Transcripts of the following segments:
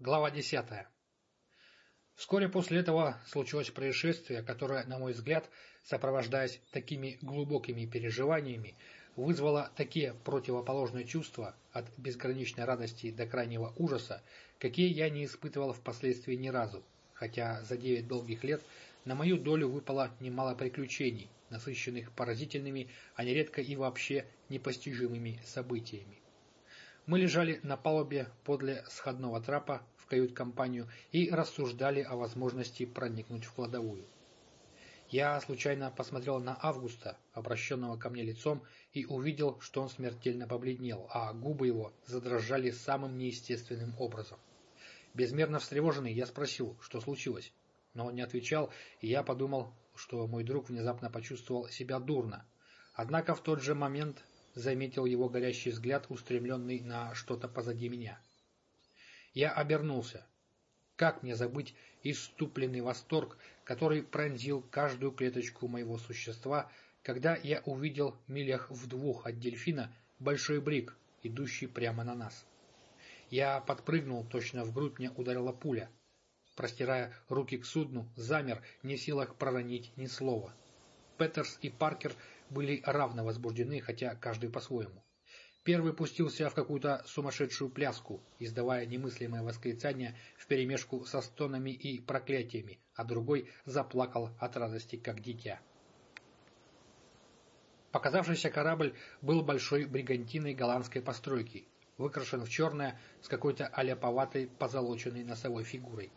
Глава десятая. Вскоре после этого случилось происшествие, которое, на мой взгляд, сопровождаясь такими глубокими переживаниями, вызвало такие противоположные чувства от безграничной радости до крайнего ужаса, какие я не испытывал впоследствии ни разу, хотя за девять долгих лет на мою долю выпало немало приключений, насыщенных поразительными, а нередко и вообще непостижимыми событиями. Мы лежали на палубе подле сходного трапа в кают-компанию и рассуждали о возможности проникнуть в кладовую. Я случайно посмотрел на Августа, обращенного ко мне лицом, и увидел, что он смертельно побледнел, а губы его задрожали самым неестественным образом. Безмерно встревоженный, я спросил, что случилось. Но он не отвечал, и я подумал, что мой друг внезапно почувствовал себя дурно. Однако в тот же момент заметил его горящий взгляд, устремленный на что-то позади меня. Я обернулся. Как мне забыть иступленный восторг, который пронзил каждую клеточку моего существа, когда я увидел милях в двух от дельфина большой брик, идущий прямо на нас. Я подпрыгнул, точно в грудь мне ударила пуля. Простирая руки к судну, замер, не в силах проронить ни слова. Петерс и Паркер были равно возбуждены, хотя каждый по-своему. Первый пустился в какую-то сумасшедшую пляску, издавая немыслимое восклицание вперемешку со стонами и проклятиями, а другой заплакал от радости, как дитя. Показавшийся корабль был большой бригантиной голландской постройки, выкрашен в черное с какой-то аляповатой позолоченной носовой фигурой.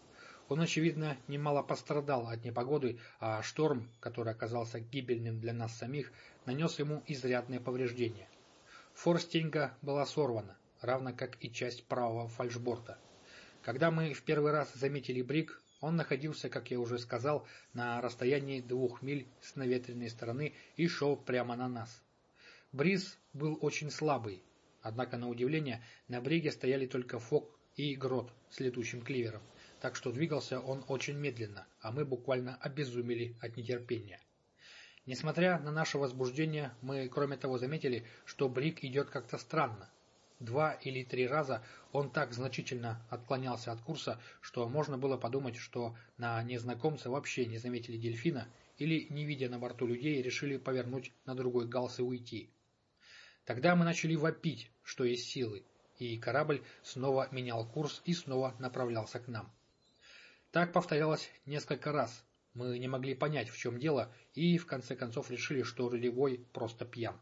Он, очевидно, немало пострадал от непогоды, а шторм, который оказался гибельным для нас самих, нанес ему изрядные повреждения. Форстеньга была сорвана, равно как и часть правого фальшборта. Когда мы в первый раз заметили брик, он находился, как я уже сказал, на расстоянии двух миль с наветренной стороны и шел прямо на нас. Бриз был очень слабый, однако, на удивление, на бриге стояли только Фок и Грот с летучим кливером так что двигался он очень медленно, а мы буквально обезумели от нетерпения. Несмотря на наше возбуждение, мы, кроме того, заметили, что Брик идет как-то странно. Два или три раза он так значительно отклонялся от курса, что можно было подумать, что на незнакомца вообще не заметили дельфина или, не видя на борту людей, решили повернуть на другой галс и уйти. Тогда мы начали вопить, что есть силы, и корабль снова менял курс и снова направлялся к нам. Так повторялось несколько раз. Мы не могли понять, в чем дело, и в конце концов решили, что рулевой просто пьян.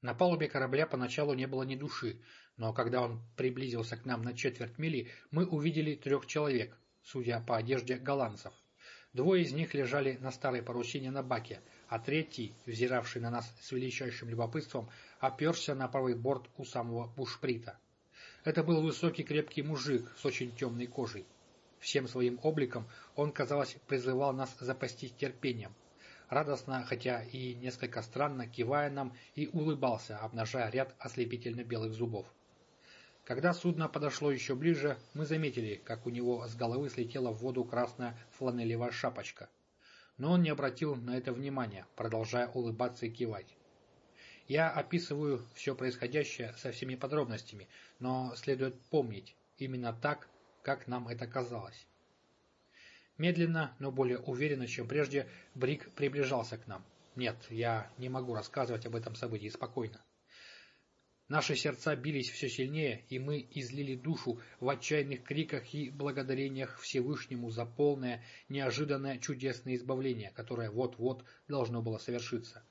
На палубе корабля поначалу не было ни души, но когда он приблизился к нам на четверть мили, мы увидели трех человек, судя по одежде голландцев. Двое из них лежали на старой парусине на баке, а третий, взиравший на нас с величайшим любопытством, оперся на правый борт у самого бушприта. Это был высокий крепкий мужик с очень темной кожей. Всем своим обликом он, казалось, призывал нас запастись терпением. Радостно, хотя и несколько странно, кивая нам и улыбался, обнажая ряд ослепительно белых зубов. Когда судно подошло еще ближе, мы заметили, как у него с головы слетела в воду красная фланелевая шапочка. Но он не обратил на это внимания, продолжая улыбаться и кивать. Я описываю все происходящее со всеми подробностями, но следует помнить, именно так, как нам это казалось. Медленно, но более уверенно, чем прежде, Брик приближался к нам. Нет, я не могу рассказывать об этом событии спокойно. Наши сердца бились все сильнее, и мы излили душу в отчаянных криках и благодарениях Всевышнему за полное, неожиданное, чудесное избавление, которое вот-вот должно было совершиться.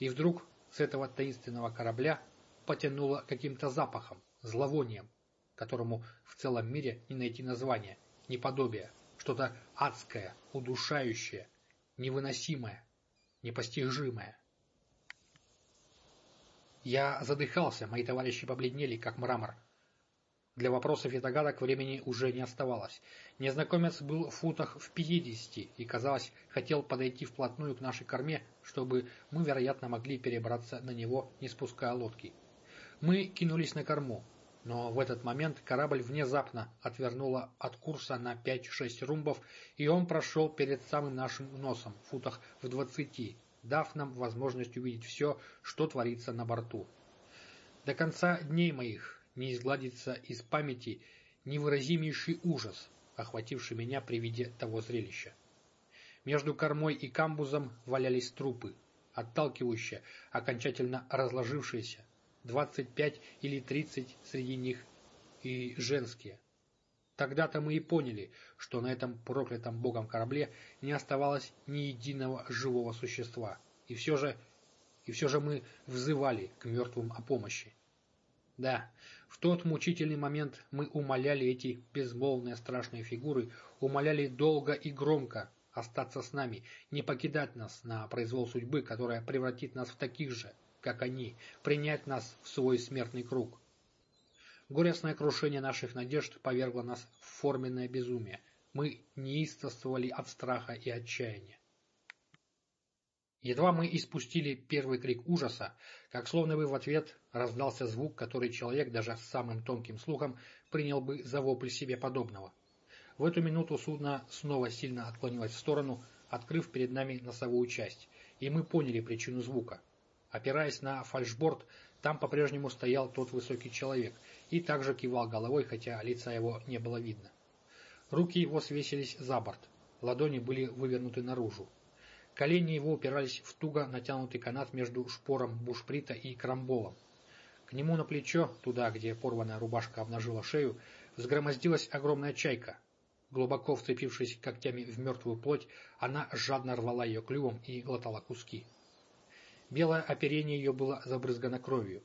И вдруг с этого таинственного корабля потянуло каким-то запахом, зловонием, которому в целом мире не найти названия, ни подобия, что-то адское, удушающее, невыносимое, непостижимое. Я задыхался, мои товарищи побледнели, как мрамор. Для вопросов и догадок времени уже не оставалось. Незнакомец был в футах в пятидесяти и, казалось, хотел подойти вплотную к нашей корме, чтобы мы, вероятно, могли перебраться на него, не спуская лодки. Мы кинулись на корму, но в этот момент корабль внезапно отвернула от курса на 5-6 румбов, и он прошел перед самым нашим носом, в футах в двадцати, дав нам возможность увидеть все, что творится на борту. До конца дней моих не изгладится из памяти невыразимейший ужас, охвативший меня при виде того зрелища. Между кормой и камбузом валялись трупы, отталкивающие, окончательно разложившиеся, двадцать пять или тридцать среди них и женские. Тогда-то мы и поняли, что на этом проклятом богом корабле не оставалось ни единого живого существа, и все же, и все же мы взывали к мертвым о помощи. Да, в тот мучительный момент мы умоляли эти безмолвные страшные фигуры, умоляли долго и громко остаться с нами, не покидать нас на произвол судьбы, которая превратит нас в таких же, как они, принять нас в свой смертный круг. Горестное крушение наших надежд повергло нас в форменное безумие. Мы неистовствовали от страха и отчаяния. Едва мы испустили первый крик ужаса, как словно бы в ответ раздался звук, который человек даже с самым тонким слухом принял бы за вопль себе подобного. В эту минуту судно снова сильно отклонилось в сторону, открыв перед нами носовую часть, и мы поняли причину звука. Опираясь на фальшборд, там по-прежнему стоял тот высокий человек и также кивал головой, хотя лица его не было видно. Руки его свесились за борт, ладони были вывернуты наружу. Колени его упирались в туго натянутый канат между шпором бушприта и крамболом. К нему на плечо, туда, где порванная рубашка обнажила шею, взгромоздилась огромная чайка. Глубоко вцепившись когтями в мертвую плоть, она жадно рвала ее клювом и глотала куски. Белое оперение ее было забрызгано кровью.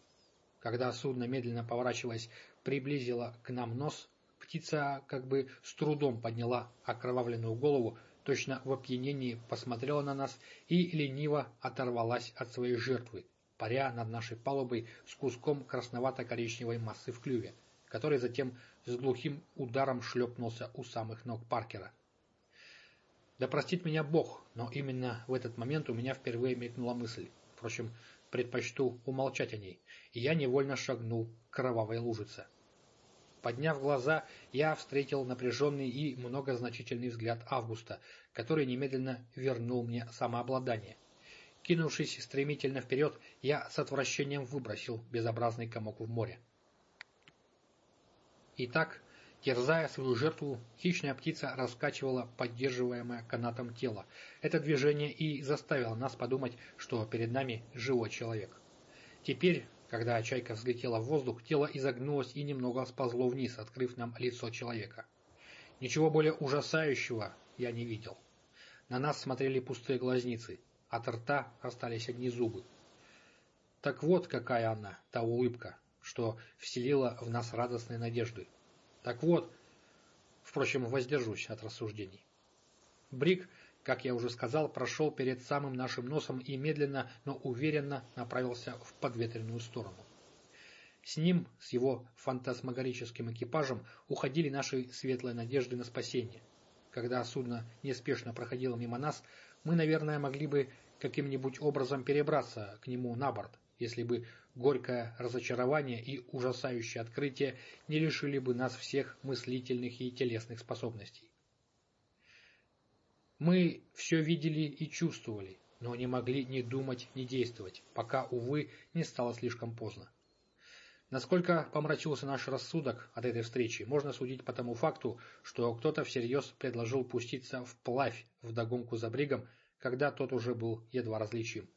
Когда судно, медленно поворачиваясь, приблизило к нам нос, птица как бы с трудом подняла окровавленную голову, точно в опьянении посмотрела на нас и лениво оторвалась от своей жертвы, паря над нашей палубой с куском красновато-коричневой массы в клюве, который затем с глухим ударом шлепнулся у самых ног Паркера. Да простит меня Бог, но именно в этот момент у меня впервые мелькнула мысль. Впрочем, предпочту умолчать о ней, и я невольно шагнул к кровавой лужице. Подняв глаза, я встретил напряженный и многозначительный взгляд Августа, который немедленно вернул мне самообладание. Кинувшись стремительно вперед, я с отвращением выбросил безобразный комок в море. Итак, Терзая свою жертву, хищная птица раскачивала поддерживаемое канатом тело. Это движение и заставило нас подумать, что перед нами живой человек. Теперь, когда чайка взлетела в воздух, тело изогнулось и немного сползло вниз, открыв нам лицо человека. Ничего более ужасающего я не видел. На нас смотрели пустые глазницы, от рта остались одни зубы. Так вот какая она, та улыбка, что вселила в нас радостные надежды. Так вот, впрочем, воздержусь от рассуждений. Брик, как я уже сказал, прошел перед самым нашим носом и медленно, но уверенно направился в подветренную сторону. С ним, с его фантасмагорическим экипажем, уходили наши светлые надежды на спасение. Когда судно неспешно проходило мимо нас, мы, наверное, могли бы каким-нибудь образом перебраться к нему на борт, если бы горькое разочарование и ужасающее открытие не лишили бы нас всех мыслительных и телесных способностей. Мы все видели и чувствовали, но не могли ни думать, ни действовать, пока, увы, не стало слишком поздно. Насколько помрачился наш рассудок от этой встречи, можно судить по тому факту, что кто-то всерьез предложил пуститься вплавь вдогонку за бригом, когда тот уже был едва различим.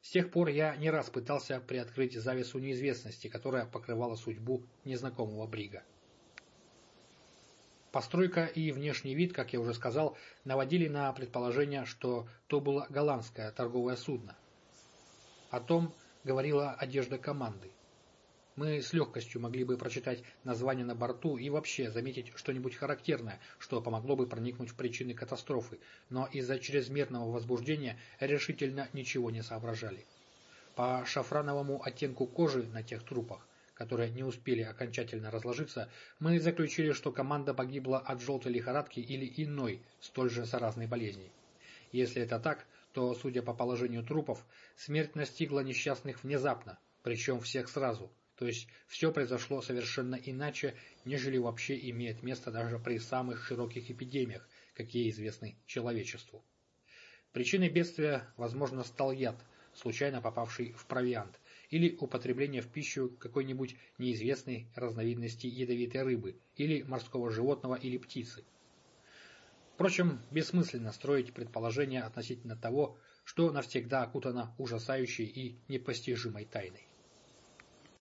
С тех пор я не раз пытался приоткрыть завесу неизвестности, которая покрывала судьбу незнакомого брига. Постройка и внешний вид, как я уже сказал, наводили на предположение, что то было голландское торговое судно. О том говорила одежда команды. Мы с легкостью могли бы прочитать название на борту и вообще заметить что-нибудь характерное, что помогло бы проникнуть в причины катастрофы, но из-за чрезмерного возбуждения решительно ничего не соображали. По шафрановому оттенку кожи на тех трупах, которые не успели окончательно разложиться, мы заключили, что команда погибла от желтой лихорадки или иной, столь же заразной болезни. Если это так, то, судя по положению трупов, смерть настигла несчастных внезапно, причем всех сразу – то есть все произошло совершенно иначе, нежели вообще имеет место даже при самых широких эпидемиях, какие известны человечеству. Причиной бедствия, возможно, стал яд, случайно попавший в провиант, или употребление в пищу какой-нибудь неизвестной разновидности ядовитой рыбы или морского животного или птицы. Впрочем, бессмысленно строить предположения относительно того, что навсегда окутано ужасающей и непостижимой тайной.